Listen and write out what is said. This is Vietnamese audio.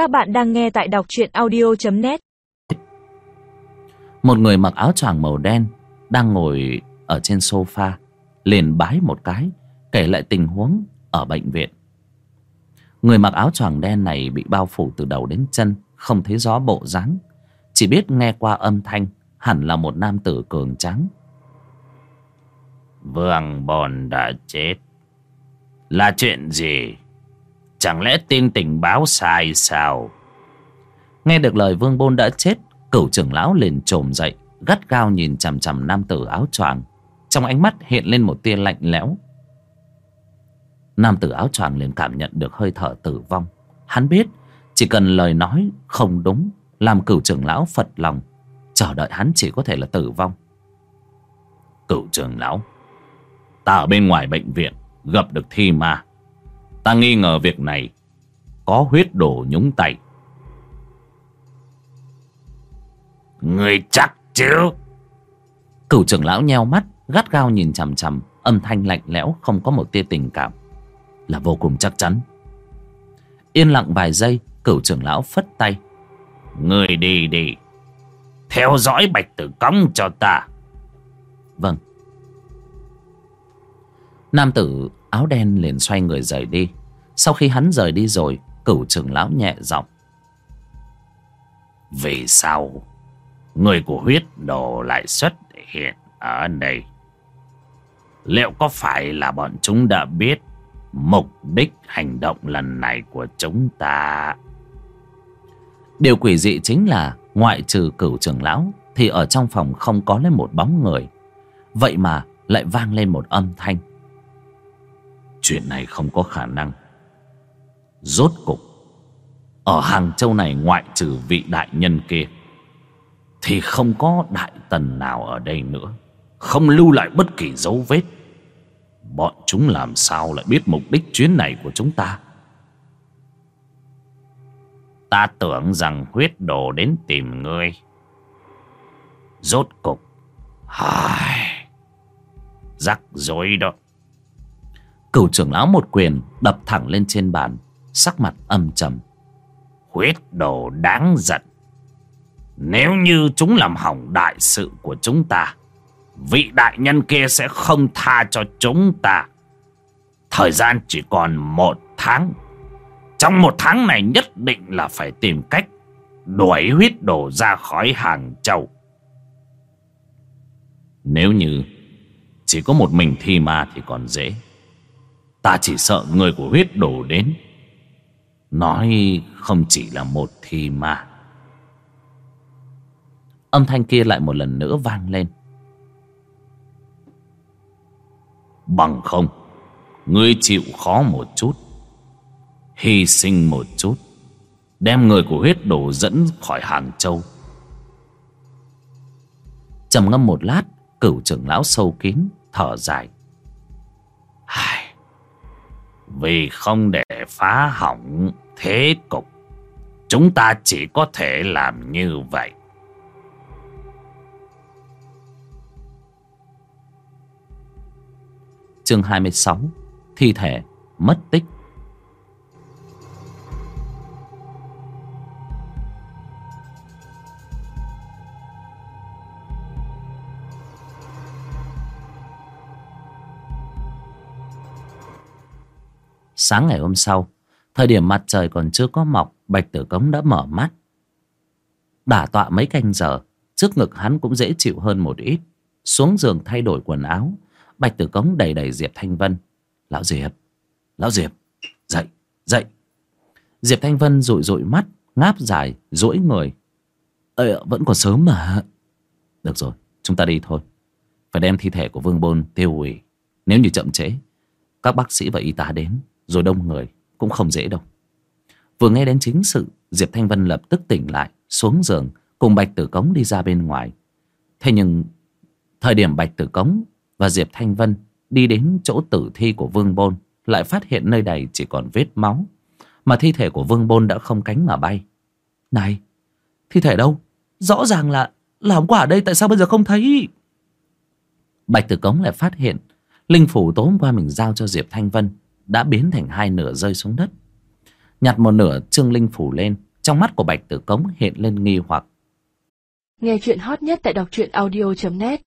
Các bạn đang nghe tại đọc truyện audio.net Một người mặc áo choàng màu đen Đang ngồi ở trên sofa Liền bái một cái Kể lại tình huống ở bệnh viện. Người mặc áo choàng đen này Bị bao phủ từ đầu đến chân Không thấy rõ bộ dáng Chỉ biết nghe qua âm thanh Hẳn là một nam tử cường trắng Vương Bồn đã chết. Là chuyện gì Chẳng lẽ tin tình báo sai sao? Nghe được lời Vương Bôn đã chết, Cửu trưởng lão liền trồm dậy, Gắt gao nhìn chằm chằm nam tử áo choàng. Trong ánh mắt hiện lên một tia lạnh lẽo. Nam tử áo choàng liền cảm nhận được hơi thở tử vong. Hắn biết, Chỉ cần lời nói không đúng, Làm cửu trưởng lão phật lòng, Chờ đợi hắn chỉ có thể là tử vong. Cửu trưởng lão, Ta ở bên ngoài bệnh viện, Gặp được thi ma. Ta nghi ngờ việc này. Có huyết đổ nhúng tay. Người chắc chứ? Cửu trưởng lão nheo mắt, Gắt gao nhìn chằm chằm, Âm thanh lạnh lẽo, không có một tia tình cảm. Là vô cùng chắc chắn. Yên lặng vài giây, Cửu trưởng lão phất tay. Người đi đi. Theo dõi bạch tử cống cho ta. Vâng. Nam tử áo đen liền xoay người rời đi. Sau khi hắn rời đi rồi, Cửu trưởng lão nhẹ giọng. Vì sao? Người của huyết đồ lại xuất hiện ở đây? Liệu có phải là bọn chúng đã biết Mục đích hành động lần này của chúng ta? Điều quỷ dị chính là Ngoại trừ cửu trưởng lão Thì ở trong phòng không có lên một bóng người. Vậy mà lại vang lên một âm thanh. Chuyện này không có khả năng. Rốt cục, Ở Hàng Châu này ngoại trừ vị đại nhân kia, Thì không có đại tần nào ở đây nữa. Không lưu lại bất kỳ dấu vết. Bọn chúng làm sao lại biết mục đích chuyến này của chúng ta? Ta tưởng rằng huyết đồ đến tìm ngươi. Rốt cục, Hài, Rắc rối đó. Cửu trưởng lão một quyền đập thẳng lên trên bàn, Sắc mặt âm trầm. Huyết đồ đáng giận. Nếu như chúng làm hỏng đại sự của chúng ta, Vị đại nhân kia sẽ không tha cho chúng ta. Thời gian chỉ còn một tháng. Trong một tháng này nhất định là phải tìm cách Đuổi huyết đồ ra khỏi hàng châu. Nếu như Chỉ có một mình thi ma thì còn dễ. Ta chỉ sợ người của huyết đổ đến. Nói không chỉ là một thì mà. Âm thanh kia lại một lần nữa vang lên. Bằng không, Ngươi chịu khó một chút. Hy sinh một chút. Đem người của huyết đổ dẫn khỏi Hàng Châu. Trầm ngâm một lát, Cửu trưởng lão sâu kín, Thở dài. Ai... Vì không để phá hỏng thế cục. Chúng ta chỉ có thể làm như vậy. Chương 26 Thi thể mất tích. Sáng ngày hôm sau, Thời điểm mặt trời còn chưa có mọc, Bạch Tử Cống đã mở mắt. Đả tọa mấy canh giờ, Trước ngực hắn cũng dễ chịu hơn một ít. Xuống giường thay đổi quần áo, Bạch Tử Cống đầy đầy Diệp Thanh Vân. Lão Diệp Lão Diệp, Dậy Dậy. Diệp Thanh Vân rụi rụi mắt, Ngáp dài, duỗi người. Ờ vẫn còn sớm mà. Được rồi, chúng ta đi thôi. Phải đem thi thể của Vương Bôn tiêu hủy, Nếu như chậm trễ, Các bác sĩ và y tá đến. Rồi đông người cũng không dễ đâu Vừa nghe đến chính sự Diệp Thanh Vân lập tức tỉnh lại Xuống giường cùng Bạch Tử Cống đi ra bên ngoài Thế nhưng Thời điểm Bạch Tử Cống và Diệp Thanh Vân đi đến chỗ tử thi của Vương Bôn lại phát hiện nơi này chỉ còn vết máu mà thi thể của Vương Bôn đã không cánh mà bay. Này, thi thể đâu? Rõ ràng là là hôm qua ở đây tại sao bây giờ không thấy? Bạch Tử Cống lại phát hiện linh phủ tối hôm qua mình giao cho Diệp Thanh Vân đã biến thành hai nửa rơi xuống đất. Nhặt một nửa trương linh phủ lên, trong mắt của bạch tử cống hiện lên nghi hoặc Nghe chuyện hot nhất tại đọc truyện audio.net